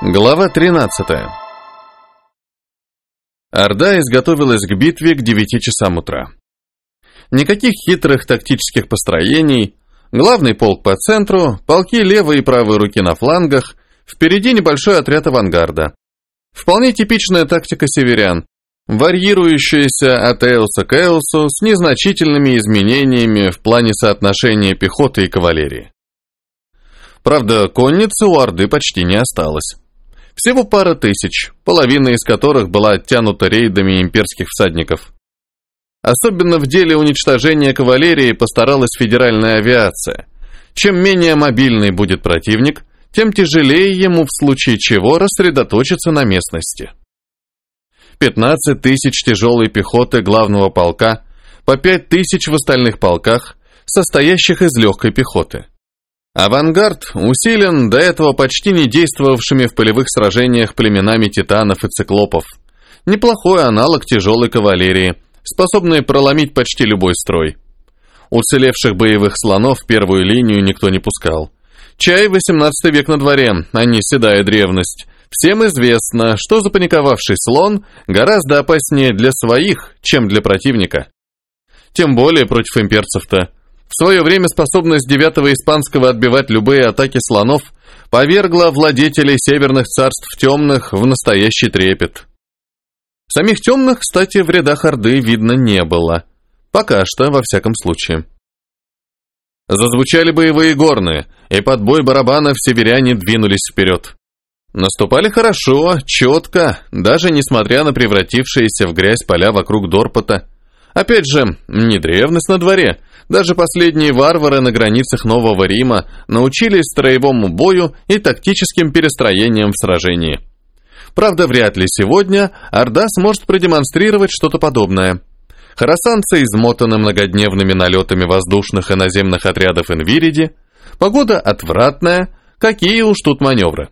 Глава 13. Орда изготовилась к битве к 9 часам утра. Никаких хитрых тактических построений, главный полк по центру, полки левой и правой руки на флангах, впереди небольшой отряд авангарда. Вполне типичная тактика северян, варьирующаяся от Эуса к Эусу с незначительными изменениями в плане соотношения пехоты и кавалерии. Правда, конницы у Орды почти не осталось. Всего пара тысяч, половина из которых была оттянута рейдами имперских всадников. Особенно в деле уничтожения кавалерии постаралась федеральная авиация. Чем менее мобильный будет противник, тем тяжелее ему в случае чего рассредоточиться на местности. 15 тысяч тяжелой пехоты главного полка, по 5 тысяч в остальных полках, состоящих из легкой пехоты. Авангард усилен до этого почти не действовавшими в полевых сражениях племенами титанов и циклопов. Неплохой аналог тяжелой кавалерии, способный проломить почти любой строй. Уцелевших боевых слонов в первую линию никто не пускал. Чай 18 век на дворе, а не седая древность. Всем известно, что запаниковавший слон гораздо опаснее для своих, чем для противника. Тем более против имперцев-то. В свое время способность девятого испанского отбивать любые атаки слонов повергла владетелей северных царств темных в настоящий трепет. Самих темных, кстати, в рядах Орды видно не было. Пока что, во всяком случае. Зазвучали боевые горны, и под бой барабанов северяне двинулись вперед. Наступали хорошо, четко, даже несмотря на превратившиеся в грязь поля вокруг Дорпота. Опять же, не древность на дворе, даже последние варвары на границах Нового Рима научились строевому бою и тактическим перестроениям в сражении. Правда, вряд ли сегодня Орда сможет продемонстрировать что-то подобное. Харасанцы измотаны многодневными налетами воздушных и наземных отрядов Инвириди, погода отвратная, какие уж тут маневры.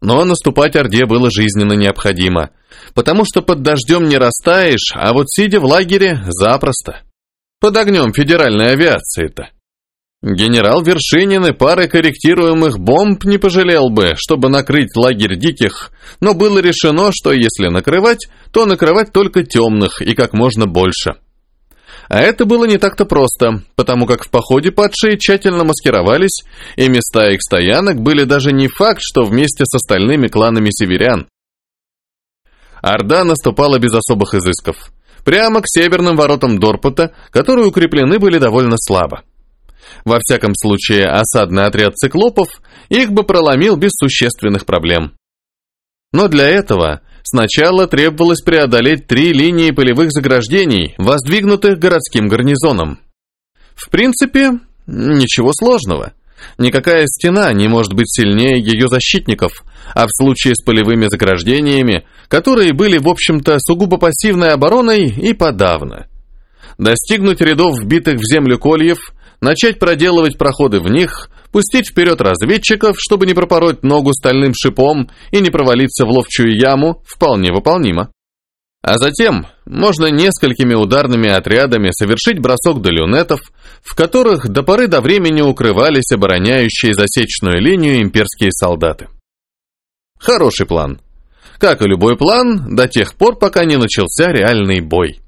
Но наступать Орде было жизненно необходимо, потому что под дождем не растаешь, а вот сидя в лагере запросто. Под огнем федеральной авиации-то. Генерал Вершинин и пары корректируемых бомб не пожалел бы, чтобы накрыть лагерь диких, но было решено, что если накрывать, то накрывать только темных и как можно больше. А это было не так-то просто, потому как в походе падшие тщательно маскировались, и места их стоянок были даже не факт, что вместе с остальными кланами северян. Орда наступала без особых изысков прямо к северным воротам Дорпота, которые укреплены были довольно слабо. Во всяком случае, осадный отряд циклопов их бы проломил без существенных проблем. Но для этого сначала требовалось преодолеть три линии полевых заграждений, воздвигнутых городским гарнизоном. В принципе, ничего сложного. Никакая стена не может быть сильнее ее защитников, а в случае с полевыми заграждениями, которые были, в общем-то, сугубо пассивной обороной и подавно. Достигнуть рядов вбитых в землю кольев, начать проделывать проходы в них, пустить вперед разведчиков, чтобы не пропороть ногу стальным шипом и не провалиться в ловчую яму, вполне выполнимо. А затем можно несколькими ударными отрядами совершить бросок до люнетов, в которых до поры до времени укрывались обороняющие засечную линию имперские солдаты. Хороший план. Как и любой план, до тех пор, пока не начался реальный бой.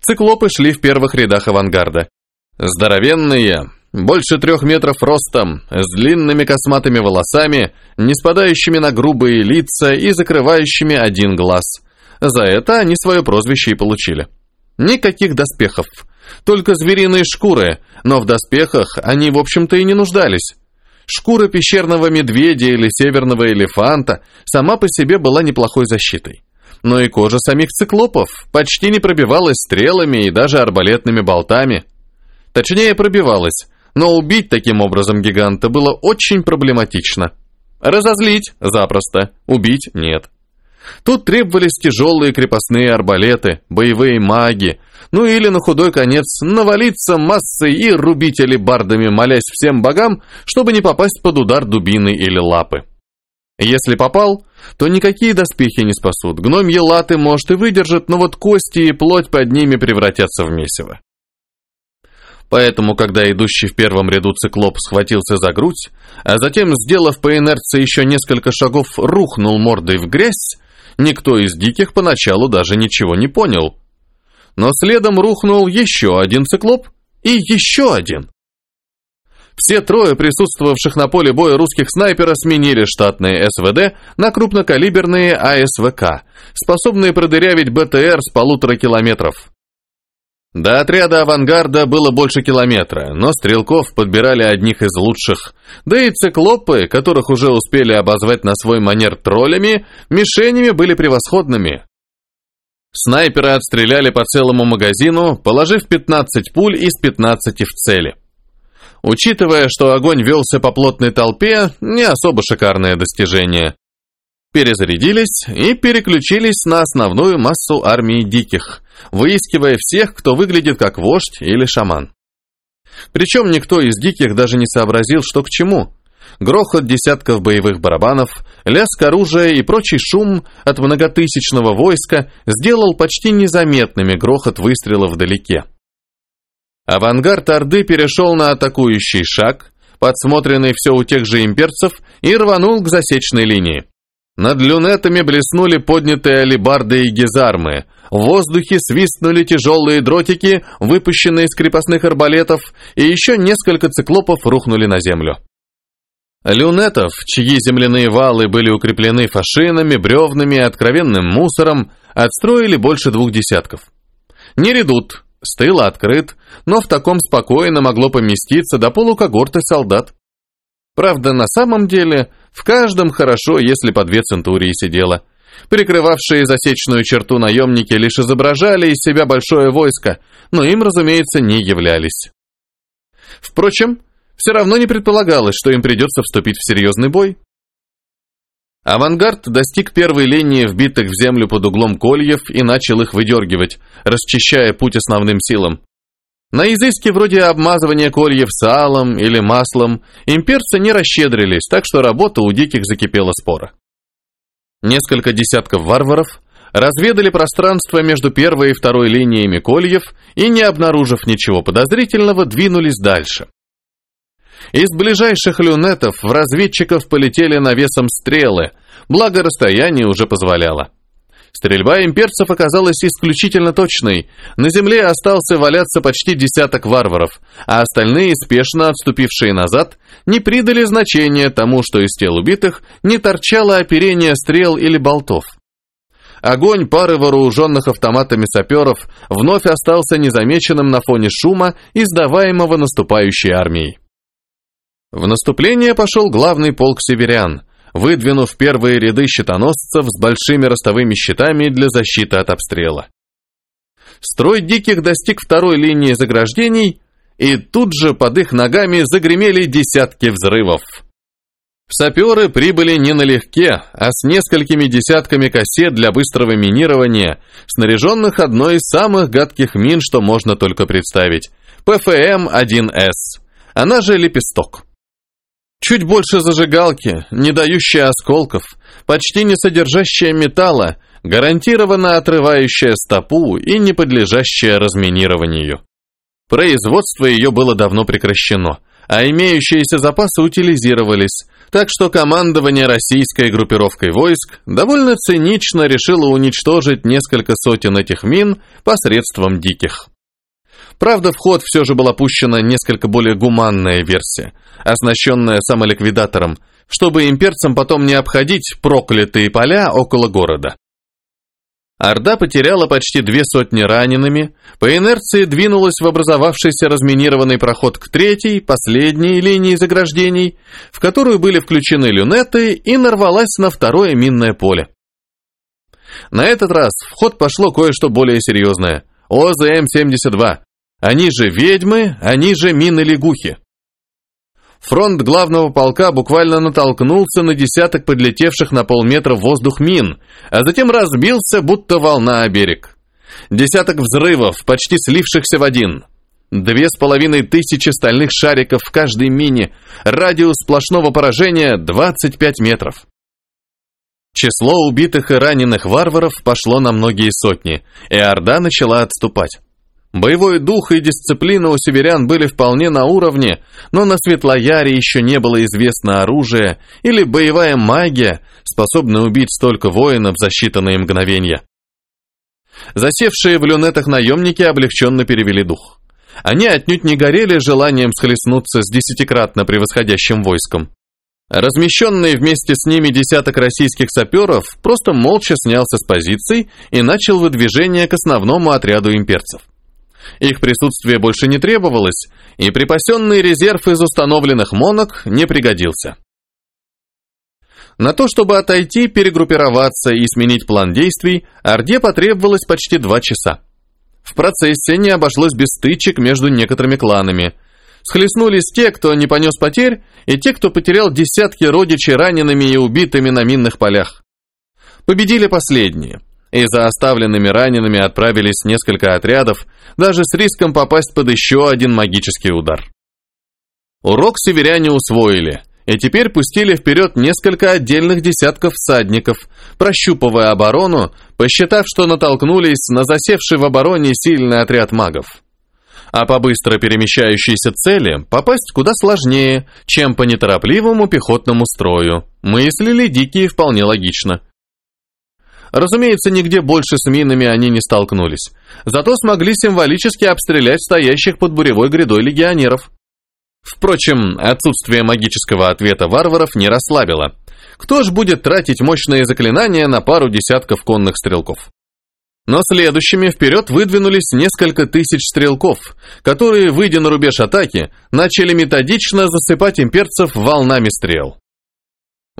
Циклопы шли в первых рядах авангарда. Здоровенные, больше трех метров ростом, с длинными косматыми волосами, не спадающими на грубые лица и закрывающими один глаз. За это они свое прозвище и получили. Никаких доспехов, только звериные шкуры, но в доспехах они, в общем-то, и не нуждались. Шкура пещерного медведя или северного элефанта сама по себе была неплохой защитой. Но и кожа самих циклопов почти не пробивалась стрелами и даже арбалетными болтами. Точнее, пробивалась, но убить таким образом гиганта было очень проблематично. Разозлить – запросто, убить – нет. Тут требовались тяжелые крепостные арбалеты, боевые маги, ну или на худой конец навалиться массой и рубить алебардами, молясь всем богам, чтобы не попасть под удар дубины или лапы. Если попал, то никакие доспехи не спасут. Гномьи латы, может, и выдержат, но вот кости и плоть под ними превратятся в месиво. Поэтому, когда идущий в первом ряду циклоп схватился за грудь, а затем, сделав по инерции еще несколько шагов, рухнул мордой в грязь, никто из диких поначалу даже ничего не понял. Но следом рухнул еще один циклоп и еще один. Все трое присутствовавших на поле боя русских снайпера сменили штатные СВД на крупнокалиберные АСВК, способные продырявить БТР с полутора километров. До отряда авангарда было больше километра, но стрелков подбирали одних из лучших, да и циклопы, которых уже успели обозвать на свой манер троллями, мишенями были превосходными. Снайперы отстреляли по целому магазину, положив 15 пуль из 15 в цели. Учитывая, что огонь велся по плотной толпе, не особо шикарное достижение. Перезарядились и переключились на основную массу армии диких – выискивая всех, кто выглядит как вождь или шаман. Причем никто из диких даже не сообразил, что к чему. Грохот десятков боевых барабанов, лязг оружия и прочий шум от многотысячного войска сделал почти незаметными грохот выстрелов вдалеке. Авангард Орды перешел на атакующий шаг, подсмотренный все у тех же имперцев, и рванул к засечной линии. Над люнетами блеснули поднятые алибарды и гизармы, в воздухе свистнули тяжелые дротики, выпущенные из крепостных арбалетов, и еще несколько циклопов рухнули на землю. Люнетов, чьи земляные валы были укреплены фашинами, бревнами и откровенным мусором, отстроили больше двух десятков. Не редут, с тыла открыт, но в таком спокойно могло поместиться до полукогорты солдат. Правда, на самом деле, в каждом хорошо, если по две центурии сидело. Прикрывавшие засечную черту наемники лишь изображали из себя большое войско, но им, разумеется, не являлись. Впрочем, все равно не предполагалось, что им придется вступить в серьезный бой. Авангард достиг первой линии вбитых в землю под углом кольев и начал их выдергивать, расчищая путь основным силам. На изыски вроде обмазывания кольев салом или маслом имперцы не расщедрились, так что работа у диких закипела спора. Несколько десятков варваров разведали пространство между первой и второй линиями кольев и, не обнаружив ничего подозрительного, двинулись дальше. Из ближайших люнетов в разведчиков полетели навесом стрелы, благо расстояние уже позволяло. Стрельба имперцев оказалась исключительно точной. На земле остался валяться почти десяток варваров, а остальные, спешно отступившие назад, не придали значения тому, что из тел убитых не торчало оперение стрел или болтов. Огонь пары вооруженных автоматами саперов вновь остался незамеченным на фоне шума, издаваемого наступающей армией. В наступление пошел главный полк северян, выдвинув первые ряды щитоносцев с большими ростовыми щитами для защиты от обстрела. Строй диких достиг второй линии заграждений, и тут же под их ногами загремели десятки взрывов. Саперы прибыли не налегке, а с несколькими десятками кассет для быстрого минирования, снаряженных одной из самых гадких мин, что можно только представить – ПФМ-1С, она же «Лепесток». Чуть больше зажигалки, не дающая осколков, почти не содержащая металла, гарантированно отрывающая стопу и не подлежащая разминированию. Производство ее было давно прекращено, а имеющиеся запасы утилизировались, так что командование российской группировкой войск довольно цинично решило уничтожить несколько сотен этих мин посредством диких. Правда, в ход все же была пущена несколько более гуманная версия, оснащенная самоликвидатором, чтобы имперцам потом не обходить проклятые поля около города. Орда потеряла почти две сотни ранеными, по инерции двинулась в образовавшийся разминированный проход к третьей, последней линии заграждений, в которую были включены люнеты, и нарвалась на второе минное поле. На этот раз в ход пошло кое-что более серьезное – ОЗМ-72, они же ведьмы, они же мины-лягухи. Фронт главного полка буквально натолкнулся на десяток подлетевших на полметра в воздух мин, а затем разбился, будто волна о берег. Десяток взрывов, почти слившихся в один. Две с половиной тысячи стальных шариков в каждой мине, радиус сплошного поражения 25 метров. Число убитых и раненых варваров пошло на многие сотни, и Орда начала отступать. Боевой дух и дисциплина у северян были вполне на уровне, но на Светлояре еще не было известно оружие или боевая магия, способная убить столько воинов за считанные мгновения. Засевшие в люнетах наемники облегченно перевели дух. Они отнюдь не горели желанием схлестнуться с десятикратно превосходящим войском. Размещенный вместе с ними десяток российских саперов просто молча снялся с позиций и начал выдвижение к основному отряду имперцев. Их присутствие больше не требовалось, и припасенный резерв из установленных монок не пригодился. На то, чтобы отойти, перегруппироваться и сменить план действий, Орде потребовалось почти два часа. В процессе не обошлось без стычек между некоторыми кланами. Схлестнулись те, кто не понес потерь, и те, кто потерял десятки родичей ранеными и убитыми на минных полях. Победили последние – и за оставленными ранеными отправились несколько отрядов, даже с риском попасть под еще один магический удар. Урок северяне усвоили, и теперь пустили вперед несколько отдельных десятков всадников, прощупывая оборону, посчитав, что натолкнулись на засевший в обороне сильный отряд магов. А по быстро перемещающейся цели попасть куда сложнее, чем по неторопливому пехотному строю. Мыслили дикие вполне логично – Разумеется, нигде больше с минами они не столкнулись. Зато смогли символически обстрелять стоящих под буревой грядой легионеров. Впрочем, отсутствие магического ответа варваров не расслабило. Кто ж будет тратить мощные заклинания на пару десятков конных стрелков? Но следующими вперед выдвинулись несколько тысяч стрелков, которые, выйдя на рубеж атаки, начали методично засыпать имперцев волнами стрел.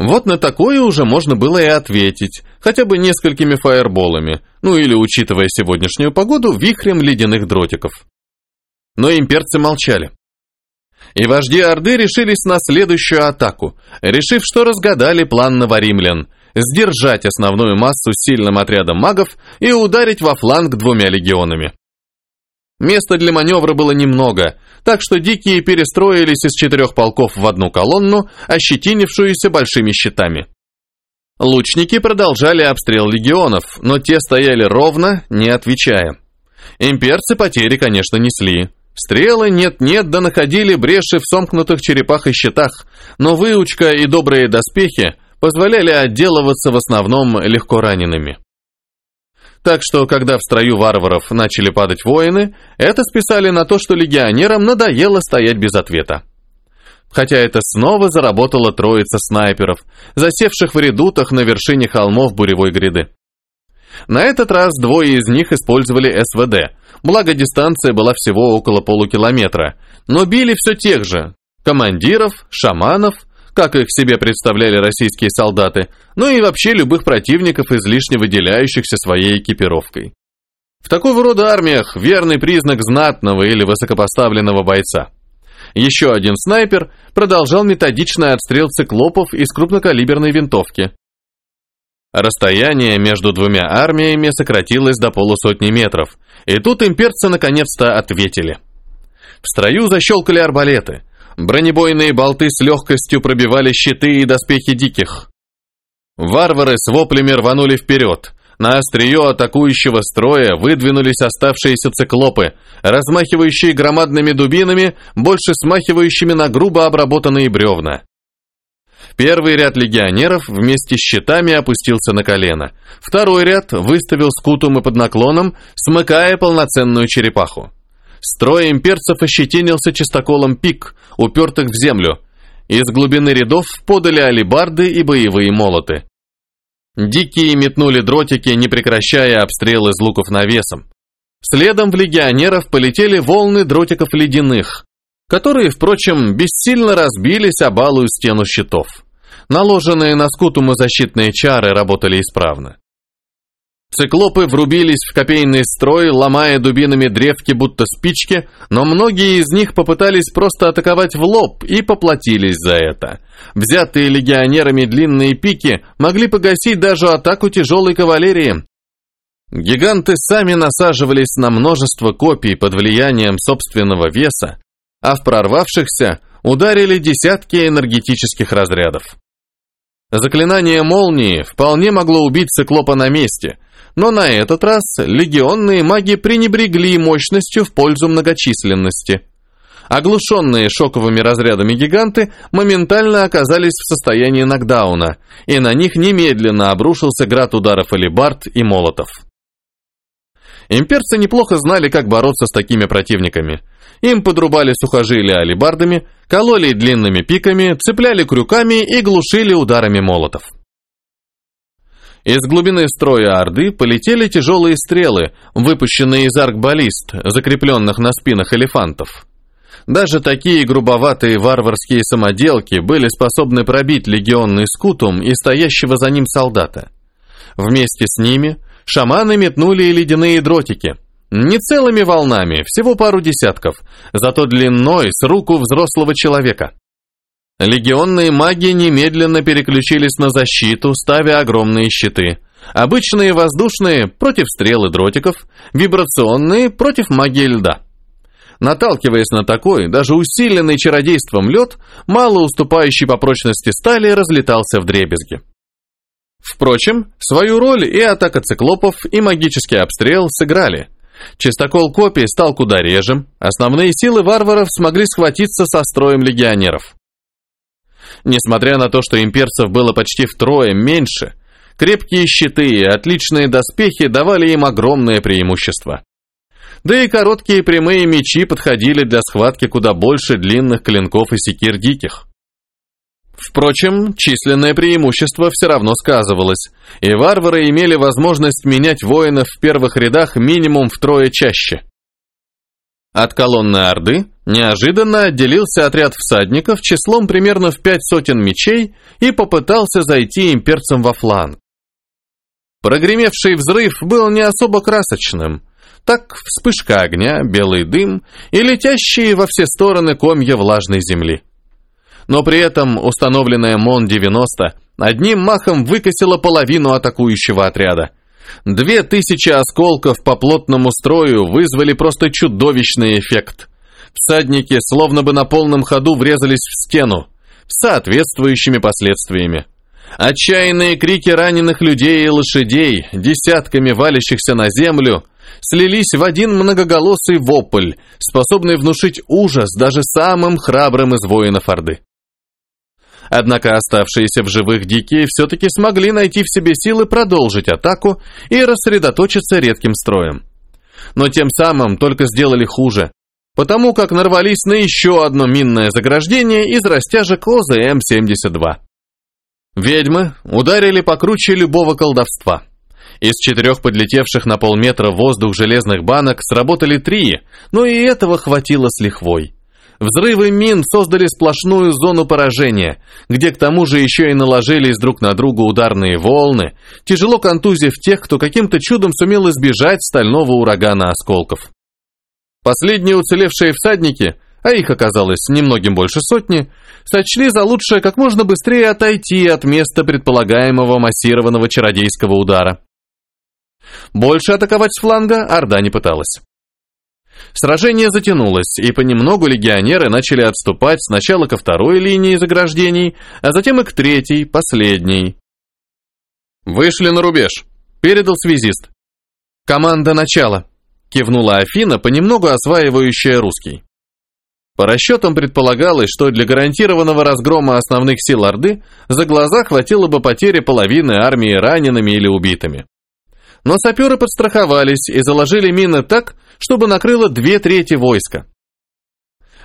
Вот на такое уже можно было и ответить, хотя бы несколькими фаерболами, ну или, учитывая сегодняшнюю погоду, вихрем ледяных дротиков. Но имперцы молчали. И вожди Орды решились на следующую атаку, решив, что разгадали план новоримлян – сдержать основную массу сильным отрядом магов и ударить во фланг двумя легионами. Места для маневра было немного, так что дикие перестроились из четырех полков в одну колонну, ощетинившуюся большими щитами. Лучники продолжали обстрел легионов, но те стояли ровно, не отвечая. Имперцы потери, конечно, несли. Стрелы нет-нет, да находили бреши в сомкнутых черепах и щитах, но выучка и добрые доспехи позволяли отделываться в основном легко ранеными. Так что, когда в строю варваров начали падать воины, это списали на то, что легионерам надоело стоять без ответа. Хотя это снова заработала троица снайперов, засевших в редутах на вершине холмов буревой гряды. На этот раз двое из них использовали СВД, благо дистанция была всего около полукилометра, но били все тех же – командиров, шаманов – как их себе представляли российские солдаты, ну и вообще любых противников, излишне выделяющихся своей экипировкой. В такого рода армиях верный признак знатного или высокопоставленного бойца. Еще один снайпер продолжал методичный отстрел циклопов из крупнокалиберной винтовки. Расстояние между двумя армиями сократилось до полусотни метров, и тут имперцы наконец-то ответили. В строю защелкали арбалеты – Бронебойные болты с легкостью пробивали щиты и доспехи диких. Варвары с воплями рванули вперед. На острие атакующего строя выдвинулись оставшиеся циклопы, размахивающие громадными дубинами, больше смахивающими на грубо обработанные бревна. Первый ряд легионеров вместе с щитами опустился на колено. Второй ряд выставил скутум и под наклоном, смыкая полноценную черепаху. Строй имперцев ощетинился чистоколом пик, упертых в землю. Из глубины рядов подали алибарды и боевые молоты. Дикие метнули дротики, не прекращая обстрел из луков навесом. Следом в легионеров полетели волны дротиков ледяных, которые, впрочем, бессильно разбились об алую стену щитов. Наложенные на скутумы защитные чары работали исправно. Циклопы врубились в копейный строй, ломая дубинами древки будто спички, но многие из них попытались просто атаковать в лоб и поплатились за это. Взятые легионерами длинные пики могли погасить даже атаку тяжелой кавалерии. Гиганты сами насаживались на множество копий под влиянием собственного веса, а в прорвавшихся ударили десятки энергетических разрядов. Заклинание молнии вполне могло убить циклопа на месте – Но на этот раз легионные маги пренебрегли мощностью в пользу многочисленности. Оглушенные шоковыми разрядами гиганты моментально оказались в состоянии нокдауна, и на них немедленно обрушился град ударов алибард и молотов. Имперцы неплохо знали, как бороться с такими противниками. Им подрубали сухожилия алибардами, кололи длинными пиками, цепляли крюками и глушили ударами молотов. Из глубины строя Орды полетели тяжелые стрелы, выпущенные из арк-баллист, закрепленных на спинах элефантов. Даже такие грубоватые варварские самоделки были способны пробить легионный скутум и стоящего за ним солдата. Вместе с ними шаманы метнули и ледяные дротики. Не целыми волнами, всего пару десятков, зато длиной с руку взрослого человека. Легионные маги немедленно переключились на защиту, ставя огромные щиты. Обычные воздушные против стрел и дротиков, вибрационные против магии льда. Наталкиваясь на такой, даже усиленный чародейством лед, мало уступающий по прочности стали, разлетался в дребезги. Впрочем, свою роль и атака циклопов, и магический обстрел сыграли. Чистокол копий стал куда реже, основные силы варваров смогли схватиться со строем легионеров. Несмотря на то, что имперцев было почти втрое меньше, крепкие щиты и отличные доспехи давали им огромное преимущество. Да и короткие прямые мечи подходили для схватки куда больше длинных клинков и секир диких. Впрочем, численное преимущество все равно сказывалось, и варвары имели возможность менять воинов в первых рядах минимум втрое чаще. От колонны Орды неожиданно отделился отряд всадников числом примерно в пять сотен мечей и попытался зайти имперцам во фланг. Прогремевший взрыв был не особо красочным. Так вспышка огня, белый дым и летящие во все стороны комья влажной земли. Но при этом установленная МОН-90 одним махом выкосила половину атакующего отряда – Две тысячи осколков по плотному строю вызвали просто чудовищный эффект. Всадники словно бы на полном ходу врезались в стену, с соответствующими последствиями. Отчаянные крики раненых людей и лошадей, десятками валящихся на землю, слились в один многоголосый вопль, способный внушить ужас даже самым храбрым из воинов Орды. Однако оставшиеся в живых дикие все-таки смогли найти в себе силы продолжить атаку и рассредоточиться редким строем. Но тем самым только сделали хуже, потому как нарвались на еще одно минное заграждение из растяжек ОЗМ-72. Ведьмы ударили покруче любого колдовства. Из четырех подлетевших на полметра воздух железных банок сработали три, но и этого хватило с лихвой. Взрывы мин создали сплошную зону поражения, где к тому же еще и наложились друг на друга ударные волны, тяжело контузив тех, кто каким-то чудом сумел избежать стального урагана осколков. Последние уцелевшие всадники, а их оказалось немногим больше сотни, сочли за лучшее как можно быстрее отойти от места предполагаемого массированного чародейского удара. Больше атаковать с фланга Орда не пыталась. Сражение затянулось, и понемногу легионеры начали отступать сначала ко второй линии заграждений, а затем и к третьей, последней. «Вышли на рубеж», — передал связист. «Команда начала», — кивнула Афина, понемногу осваивающая русский. По расчетам предполагалось, что для гарантированного разгрома основных сил Орды за глаза хватило бы потери половины армии ранеными или убитыми. Но саперы подстраховались и заложили мины так, чтобы накрыло две трети войска.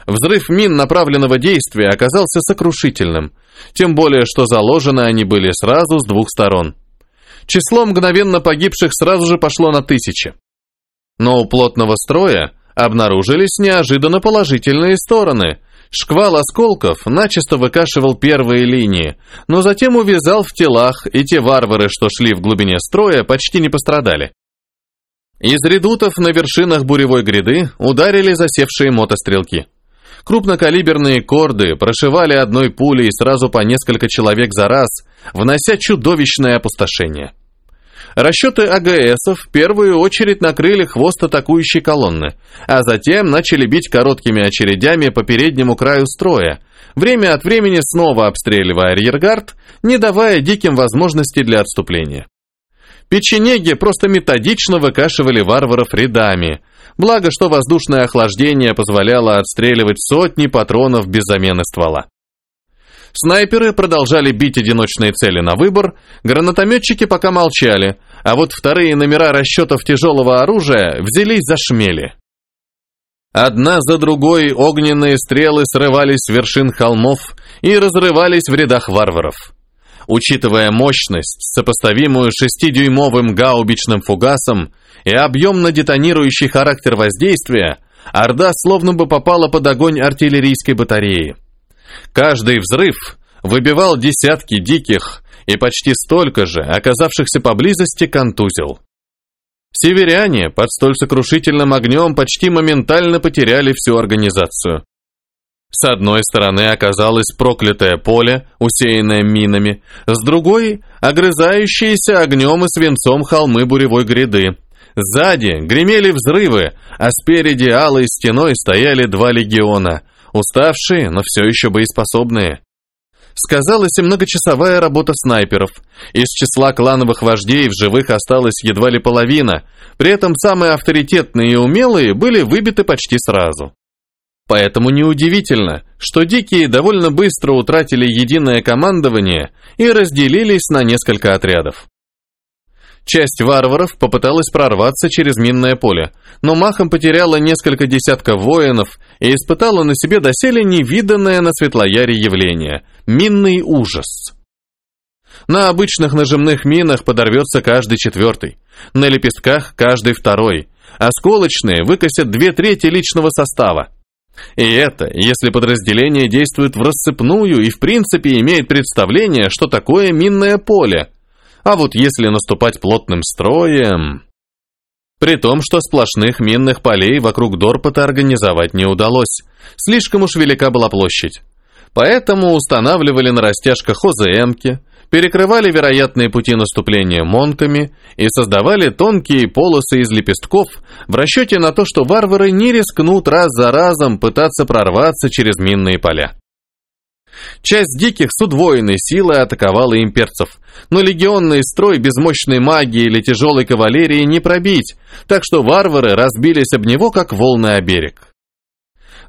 Взрыв мин направленного действия оказался сокрушительным, тем более, что заложены они были сразу с двух сторон. Число мгновенно погибших сразу же пошло на тысячи. Но у плотного строя обнаружились неожиданно положительные стороны. Шквал осколков начисто выкашивал первые линии, но затем увязал в телах, и те варвары, что шли в глубине строя, почти не пострадали. Из редутов на вершинах буревой гряды ударили засевшие мотострелки. Крупнокалиберные корды прошивали одной пулей сразу по несколько человек за раз, внося чудовищное опустошение. Расчеты АГСов в первую очередь накрыли хвост атакующей колонны, а затем начали бить короткими очередями по переднему краю строя, время от времени снова обстреливая арьергард, не давая диким возможности для отступления. Печенеги просто методично выкашивали варваров рядами, благо что воздушное охлаждение позволяло отстреливать сотни патронов без замены ствола. Снайперы продолжали бить одиночные цели на выбор, гранатометчики пока молчали, а вот вторые номера расчетов тяжелого оружия взялись за шмели. Одна за другой огненные стрелы срывались с вершин холмов и разрывались в рядах варваров. Учитывая мощность, сопоставимую шестидюймовым гаубичным фугасом и объемно-детонирующий характер воздействия, Орда словно бы попала под огонь артиллерийской батареи. Каждый взрыв выбивал десятки диких и почти столько же, оказавшихся поблизости, контузил. Северяне под столь сокрушительным огнем почти моментально потеряли всю организацию. С одной стороны оказалось проклятое поле, усеянное минами, с другой – огрызающиеся огнем и свинцом холмы буревой гряды. Сзади гремели взрывы, а спереди алой стеной стояли два легиона, уставшие, но все еще боеспособные. Сказалась и многочасовая работа снайперов. Из числа клановых вождей в живых осталась едва ли половина, при этом самые авторитетные и умелые были выбиты почти сразу. Поэтому неудивительно, что дикие довольно быстро утратили единое командование и разделились на несколько отрядов. Часть варваров попыталась прорваться через минное поле, но махом потеряла несколько десятков воинов и испытала на себе доселе невиданное на Светлояре явление – минный ужас. На обычных нажимных минах подорвется каждый четвертый, на лепестках – каждый второй, а сколочные выкосят две трети личного состава. И это, если подразделение действует в рассыпную и в принципе имеет представление, что такое минное поле. А вот если наступать плотным строем... При том, что сплошных минных полей вокруг Дорпота организовать не удалось. Слишком уж велика была площадь. Поэтому устанавливали на растяжках ОЗМки, перекрывали вероятные пути наступления монками и создавали тонкие полосы из лепестков в расчете на то, что варвары не рискнут раз за разом пытаться прорваться через минные поля. Часть диких с удвоенной силой атаковала имперцев, но легионный строй без мощной магии или тяжелой кавалерии не пробить, так что варвары разбились об него, как волны о берег.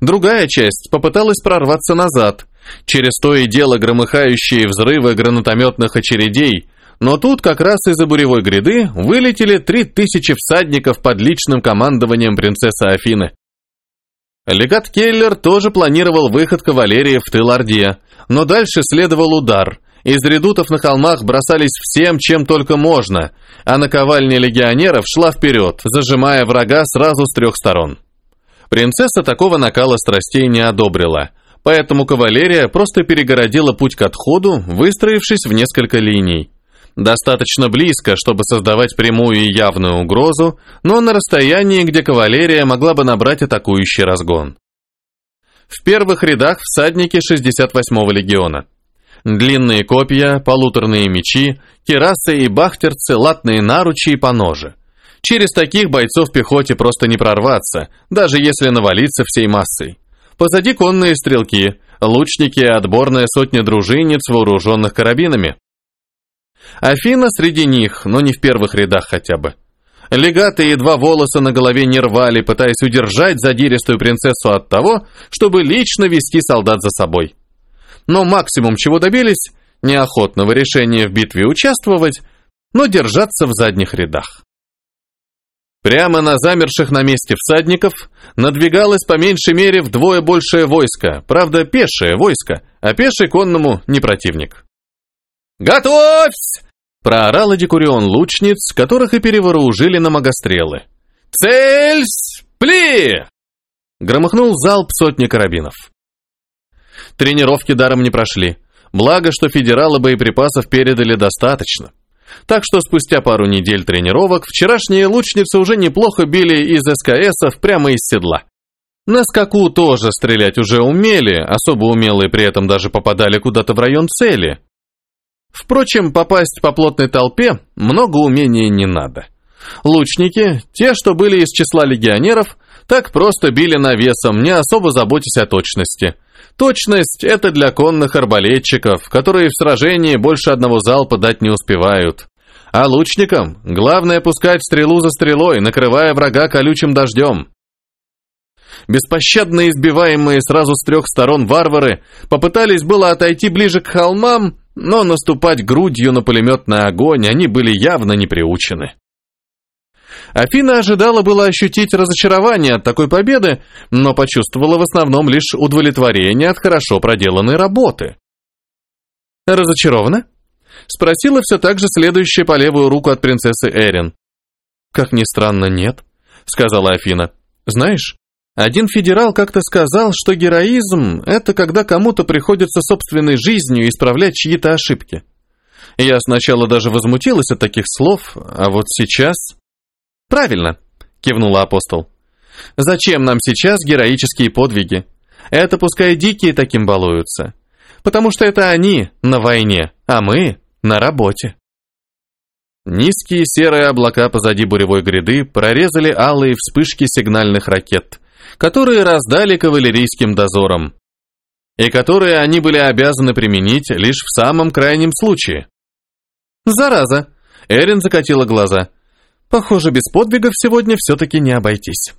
Другая часть попыталась прорваться назад, через то и дело громыхающие взрывы гранатометных очередей, но тут как раз из-за буревой гряды вылетели три тысячи всадников под личным командованием принцессы Афины. Легат Келлер тоже планировал выход кавалерии в тыл Орде, но дальше следовал удар. Из редутов на холмах бросались всем, чем только можно, а наковальня легионеров шла вперед, зажимая врага сразу с трех сторон. Принцесса такого накала страстей не одобрила, поэтому кавалерия просто перегородила путь к отходу, выстроившись в несколько линий. Достаточно близко, чтобы создавать прямую и явную угрозу, но на расстоянии, где кавалерия могла бы набрать атакующий разгон. В первых рядах всадники 68-го легиона. Длинные копья, полуторные мечи, керасы и бахтерцы, латные наручи и поножи. Через таких бойцов пехоте просто не прорваться, даже если навалиться всей массой. Позади конные стрелки, лучники и отборная сотня дружинниц, вооруженных карабинами. Афина среди них, но не в первых рядах хотя бы. Легаты едва волосы на голове не рвали, пытаясь удержать задиристую принцессу от того, чтобы лично вести солдат за собой. Но максимум, чего добились, неохотного решения в битве участвовать, но держаться в задних рядах. Прямо на замерших на месте всадников надвигалось по меньшей мере вдвое большее войско, правда пешее войско, а пеший конному не противник. «Готовься!» – проорал Декурион лучниц, которых и перевооружили на магострелы. «Цельсь! Пли!» Громыхнул залп сотни карабинов. Тренировки даром не прошли. Благо, что федералы боеприпасов передали достаточно. Так что спустя пару недель тренировок вчерашние лучницы уже неплохо били из СКСов прямо из седла. На скаку тоже стрелять уже умели, особо умелые при этом даже попадали куда-то в район цели. Впрочем, попасть по плотной толпе много умения не надо. Лучники, те, что были из числа легионеров, так просто били навесом, не особо заботясь о точности. Точность – это для конных арбалетчиков, которые в сражении больше одного залпа дать не успевают. А лучникам главное пускать стрелу за стрелой, накрывая врага колючим дождем. Беспощадно избиваемые сразу с трех сторон варвары попытались было отойти ближе к холмам, но наступать грудью на пулеметный огонь они были явно не приучены. Афина ожидала было ощутить разочарование от такой победы, но почувствовала в основном лишь удовлетворение от хорошо проделанной работы. «Разочарована?» — спросила все так же следующая по левую руку от принцессы Эрин. «Как ни странно, нет», — сказала Афина. «Знаешь, один федерал как-то сказал, что героизм — это когда кому-то приходится собственной жизнью исправлять чьи-то ошибки. Я сначала даже возмутилась от таких слов, а вот сейчас... «Правильно», — кивнула апостол. «Зачем нам сейчас героические подвиги? Это пускай дикие таким балуются. Потому что это они на войне, а мы на работе». Низкие серые облака позади буревой гряды прорезали алые вспышки сигнальных ракет, которые раздали кавалерийским дозорам, и которые они были обязаны применить лишь в самом крайнем случае. «Зараза!» — Эрин закатила глаза. Похоже, без подвигов сегодня все-таки не обойтись.